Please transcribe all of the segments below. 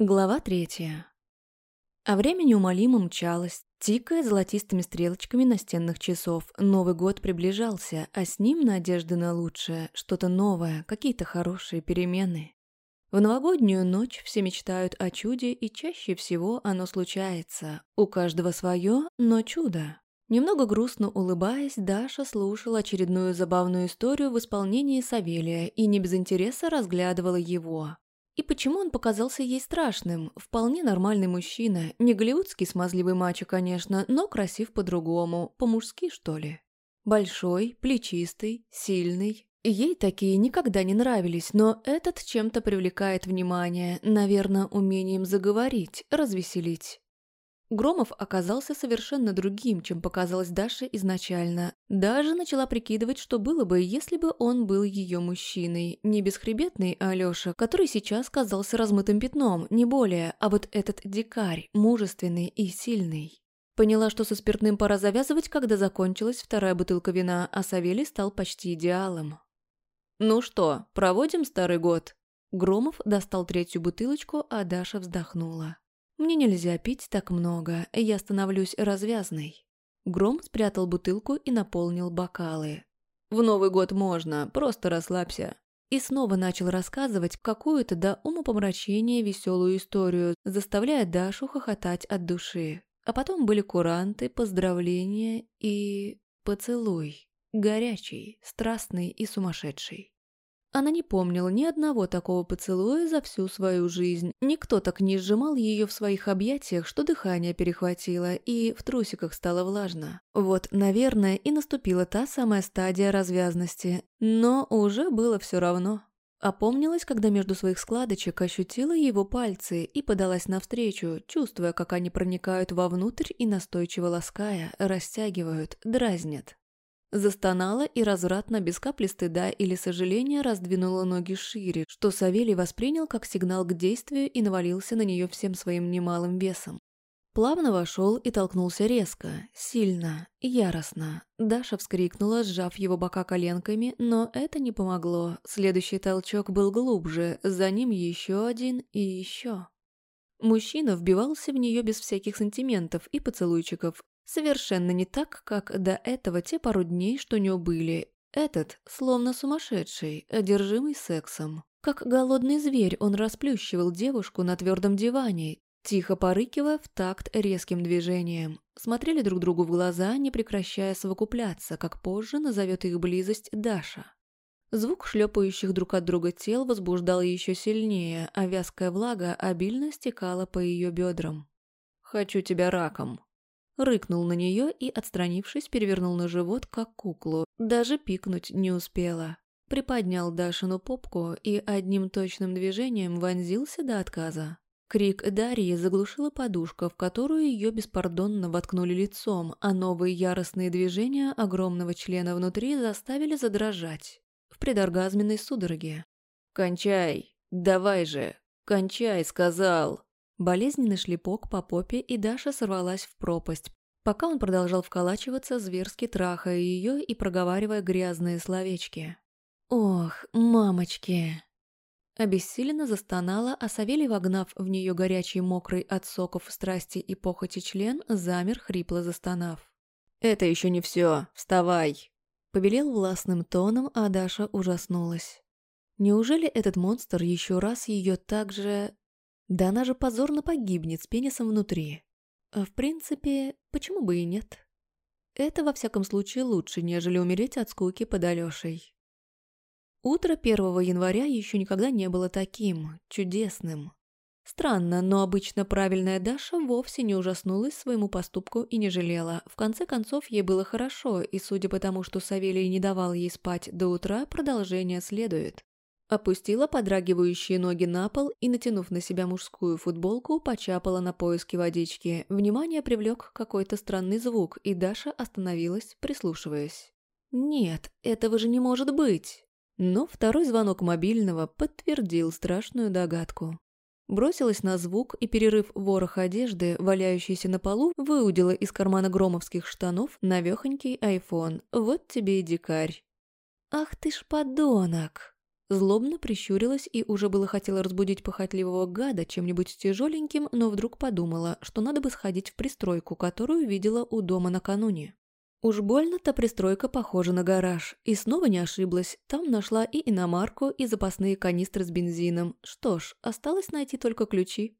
Глава третья. А время неумолимо мчалось, тикая золотистыми стрелочками настенных часов. Новый год приближался, а с ним надежды на лучшее, что-то новое, какие-то хорошие перемены. В новогоднюю ночь все мечтают о чуде, и чаще всего оно случается. У каждого свое, но чудо. Немного грустно улыбаясь, Даша слушала очередную забавную историю в исполнении Савелия и не без интереса разглядывала его. И почему он показался ей страшным? Вполне нормальный мужчина, не голливудский смазливый мачо, конечно, но красив по-другому, по-мужски, что ли. Большой, плечистый, сильный. Ей такие никогда не нравились, но этот чем-то привлекает внимание, наверное, умением заговорить, развеселить. Громов оказался совершенно другим, чем показалось Даше изначально. Даже начала прикидывать, что было бы, если бы он был ее мужчиной. Не бесхребетный Алёша, который сейчас казался размытым пятном, не более, а вот этот дикарь, мужественный и сильный. Поняла, что со спиртным пора завязывать, когда закончилась вторая бутылка вина, а Савелий стал почти идеалом. «Ну что, проводим старый год?» Громов достал третью бутылочку, а Даша вздохнула. Мне нельзя пить так много, я становлюсь развязной. Гром спрятал бутылку и наполнил бокалы. В Новый год можно, просто расслабься. И снова начал рассказывать какую-то до умопомрачения веселую историю, заставляя Дашу хохотать от души. А потом были куранты, поздравления и... поцелуй. Горячий, страстный и сумасшедший. Она не помнила ни одного такого поцелуя за всю свою жизнь. Никто так не сжимал ее в своих объятиях, что дыхание перехватило, и в трусиках стало влажно. Вот, наверное, и наступила та самая стадия развязности. Но уже было все равно. Опомнилась, когда между своих складочек ощутила его пальцы и подалась навстречу, чувствуя, как они проникают вовнутрь и настойчиво лаская, растягивают, дразнят. Застонала и развратно, без капли стыда или сожаления, раздвинула ноги шире, что Савелий воспринял как сигнал к действию и навалился на нее всем своим немалым весом. Плавно вошел и толкнулся резко, сильно, яростно. Даша вскрикнула, сжав его бока коленками, но это не помогло. Следующий толчок был глубже, за ним еще один и еще. Мужчина вбивался в нее без всяких сантиментов и поцелуйчиков, Совершенно не так, как до этого те пару дней, что у него были. Этот, словно сумасшедший, одержимый сексом. Как голодный зверь он расплющивал девушку на твердом диване, тихо порыкивая в такт резким движением. Смотрели друг другу в глаза, не прекращая совокупляться, как позже назовет их близость Даша. Звук шлепающих друг от друга тел возбуждал еще сильнее, а вязкая влага обильно стекала по ее бедрам. «Хочу тебя раком», Рыкнул на нее и, отстранившись, перевернул на живот, как куклу. Даже пикнуть не успела. Приподнял Дашину попку и одним точным движением вонзился до отказа. Крик Дарьи заглушила подушка, в которую ее беспардонно воткнули лицом, а новые яростные движения огромного члена внутри заставили задрожать. В предоргазменной судороге. «Кончай! Давай же! Кончай!» — сказал. Болезненный шлепок по попе, и Даша сорвалась в пропасть, пока он продолжал вколачиваться, зверски трахая ее и проговаривая грязные словечки. «Ох, мамочки!» Обессиленно застонала, а Савелий, вогнав в нее горячий мокрый от соков страсти и похоти член, замер, хрипло застонав. «Это еще не все. Вставай!» Повелел властным тоном, а Даша ужаснулась. Неужели этот монстр еще раз ее так же да она же позорно погибнет с пенисом внутри. А в принципе, почему бы и нет? Это, во всяком случае, лучше, нежели умереть от скуки под Алёшей. Утро 1 января еще никогда не было таким, чудесным. Странно, но обычно правильная Даша вовсе не ужаснулась своему поступку и не жалела. В конце концов, ей было хорошо, и судя по тому, что Савелий не давал ей спать до утра, продолжение следует. Опустила подрагивающие ноги на пол и, натянув на себя мужскую футболку, почапала на поиски водички. Внимание привлек какой-то странный звук, и Даша остановилась, прислушиваясь. «Нет, этого же не может быть!» Но второй звонок мобильного подтвердил страшную догадку. Бросилась на звук и, перерыв ворох одежды, валяющийся на полу, выудила из кармана громовских штанов навехонький айфон. Вот тебе и дикарь. «Ах ты ж подонок!» Злобно прищурилась и уже было хотела разбудить похотливого гада чем-нибудь тяжеленьким, но вдруг подумала, что надо бы сходить в пристройку, которую видела у дома накануне. Уж больно та пристройка похожа на гараж. И снова не ошиблась. Там нашла и иномарку, и запасные канистры с бензином. Что ж, осталось найти только ключи.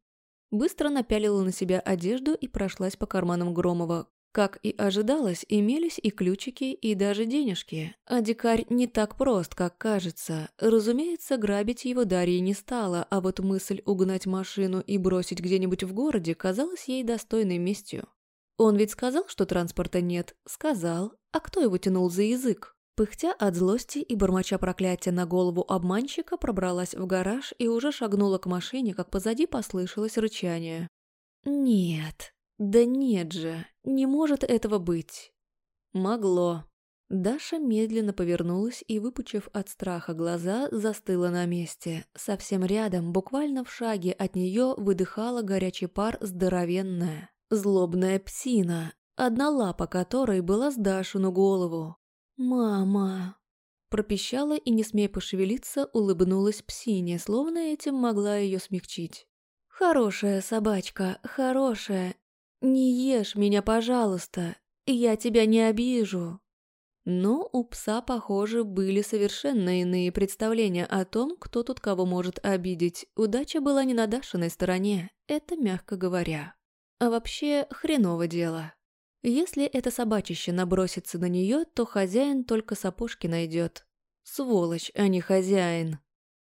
Быстро напялила на себя одежду и прошлась по карманам Громова. Как и ожидалось, имелись и ключики, и даже денежки. А дикарь не так прост, как кажется. Разумеется, грабить его Дарья не стала, а вот мысль угнать машину и бросить где-нибудь в городе казалась ей достойной местью. Он ведь сказал, что транспорта нет. Сказал. А кто его тянул за язык? Пыхтя от злости и бормоча проклятия на голову обманщика, пробралась в гараж и уже шагнула к машине, как позади послышалось рычание. «Нет, да нет же, не может этого быть». «Могло». Даша медленно повернулась и, выпучив от страха глаза, застыла на месте. Совсем рядом, буквально в шаге от нее, выдыхала горячий пар здоровенная. Злобная псина, одна лапа которой была с Дашину голову. «Мама!» Пропищала и, не смея пошевелиться, улыбнулась псине, словно этим могла ее смягчить. «Хорошая собачка, хорошая. Не ешь меня, пожалуйста. Я тебя не обижу». Но у пса, похоже, были совершенно иные представления о том, кто тут кого может обидеть. Удача была не на Дашиной стороне, это мягко говоря. А вообще, хреново дело. Если это собачище набросится на нее, то хозяин только сапожки найдет. Сволочь, а не хозяин.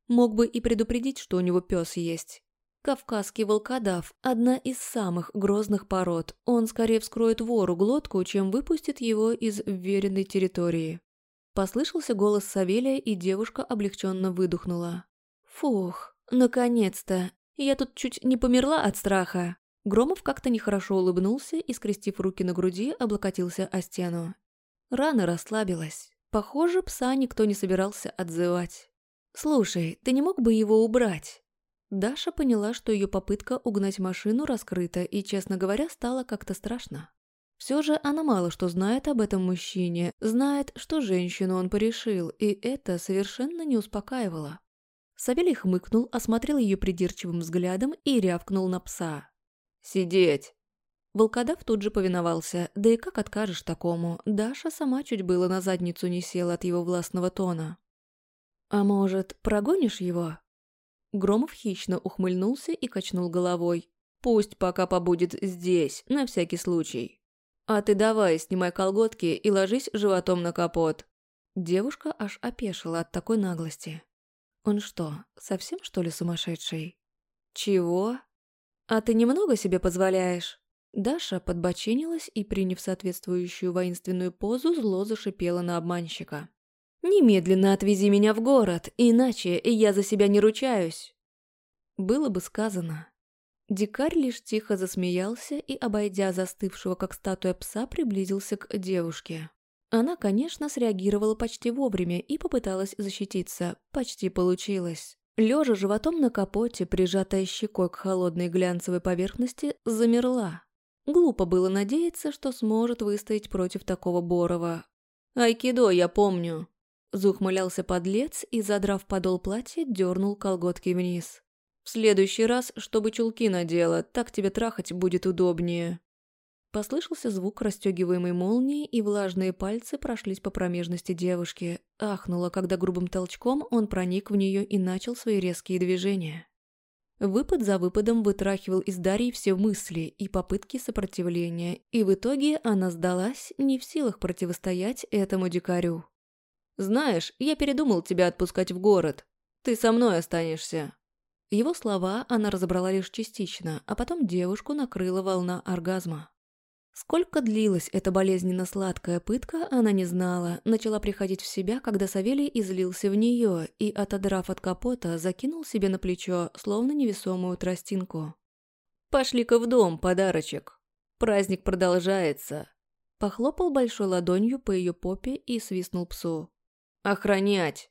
Мог бы и предупредить, что у него пес есть. Кавказский волкодав – одна из самых грозных пород. Он скорее вскроет вору глотку, чем выпустит его из вверенной территории. Послышался голос Савелия, и девушка облегченно выдохнула. «Фух, наконец-то! Я тут чуть не померла от страха!» Громов как-то нехорошо улыбнулся и, скрестив руки на груди, облокотился о стену. Рана расслабилась. Похоже, пса никто не собирался отзывать. «Слушай, ты не мог бы его убрать?» Даша поняла, что ее попытка угнать машину раскрыта, и, честно говоря, стало как-то страшно. Все же она мало что знает об этом мужчине, знает, что женщину он порешил, и это совершенно не успокаивало. Савелий хмыкнул, осмотрел ее придирчивым взглядом и рявкнул на пса. «Сидеть!» Волкодав тут же повиновался, да и как откажешь такому, Даша сама чуть было на задницу не села от его властного тона. «А может, прогонишь его?» Громов хищно ухмыльнулся и качнул головой. «Пусть пока побудет здесь, на всякий случай. А ты давай, снимай колготки и ложись животом на капот». Девушка аж опешила от такой наглости. «Он что, совсем что ли сумасшедший?» «Чего?» «А ты немного себе позволяешь?» Даша подбоченилась и, приняв соответствующую воинственную позу, зло зашипела на обманщика. «Немедленно отвези меня в город, иначе я за себя не ручаюсь!» Было бы сказано. Дикарь лишь тихо засмеялся и, обойдя застывшего как статуя пса, приблизился к девушке. Она, конечно, среагировала почти вовремя и попыталась защититься. Почти получилось. Лежа животом на капоте, прижатая щекой к холодной глянцевой поверхности, замерла. Глупо было надеяться, что сможет выстоять против такого Борова. «Айкидо, я помню!» Зухмылялся подлец и, задрав подол платья, дернул колготки вниз. «В следующий раз, чтобы чулки надела, так тебе трахать будет удобнее». Послышался звук расстегиваемой молнии, и влажные пальцы прошлись по промежности девушки. Ахнула, когда грубым толчком он проник в нее и начал свои резкие движения. Выпад за выпадом вытрахивал из Дарьи все мысли и попытки сопротивления, и в итоге она сдалась, не в силах противостоять этому дикарю. «Знаешь, я передумал тебя отпускать в город. Ты со мной останешься». Его слова она разобрала лишь частично, а потом девушку накрыла волна оргазма. Сколько длилась эта болезненно-сладкая пытка, она не знала. Начала приходить в себя, когда Савелий излился в нее и, отодрав от капота, закинул себе на плечо, словно невесомую тростинку. «Пошли-ка в дом, подарочек. Праздник продолжается». Похлопал большой ладонью по ее попе и свистнул псу. «Охранять!»